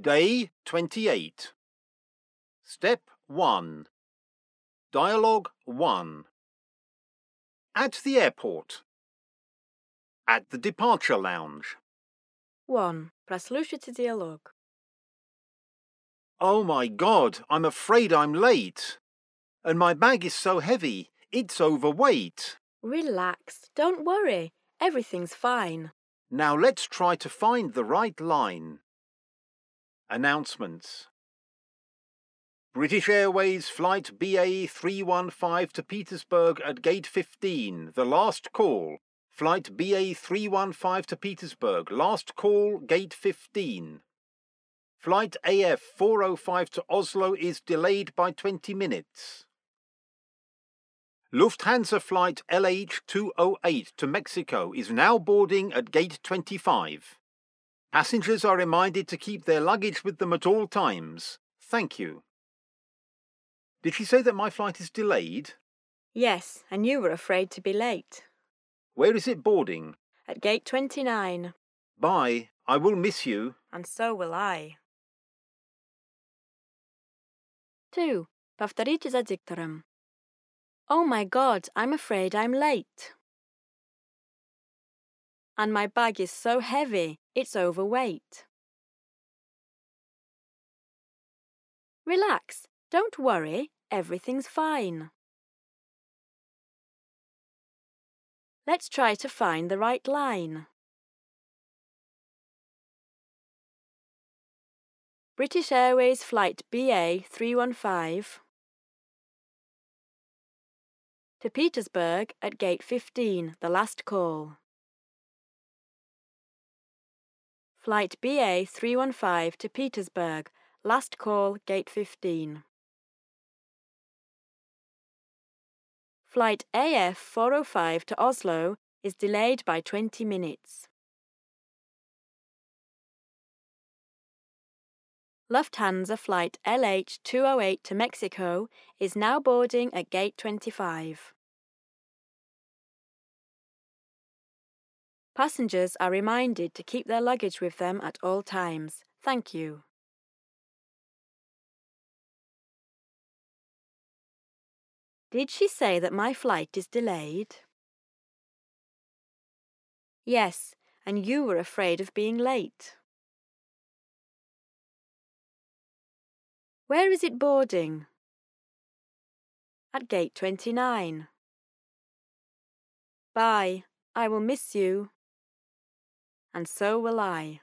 Day 28. Step 1. Dialogue 1. At the airport. At the departure lounge. 1. Прослушайте диалог. Oh my god, I'm afraid I'm late. And my bag is so heavy, it's overweight. Relax, don't worry. Everything's fine. Now let's try to find the right line. Announcements British Airways Flight BA 315 to Petersburg at Gate 15. The last call. Flight BA 315 to Petersburg. Last call, Gate 15. Flight AF 405 to Oslo is delayed by 20 minutes. Lufthansa flight LH 208 to Mexico is now boarding at Gate 25. Passengers are reminded to keep their luggage with them at all times. Thank you. Did she say that my flight is delayed? Yes, and you were afraid to be late. Where is it boarding? At gate 29. Bye. I will miss you. And so will I. 2. Повторите за диктором. Oh my god, I'm afraid I'm late. And my bag is so heavy, it's overweight. Relax, don't worry, everything's fine. Let's try to find the right line. British Airways Flight BA 315 to Petersburg at Gate 15, the last call. Flight BA 315 to Petersburg, last call, Gate 15. Flight AF 405 to Oslo is delayed by 20 minutes. Lufthansa flight LH 208 to Mexico is now boarding at Gate 25. Passengers are reminded to keep their luggage with them at all times. Thank you. Did she say that my flight is delayed? Yes, and you were afraid of being late. Where is it boarding? At gate 29. Bye, I will miss you. And so will I.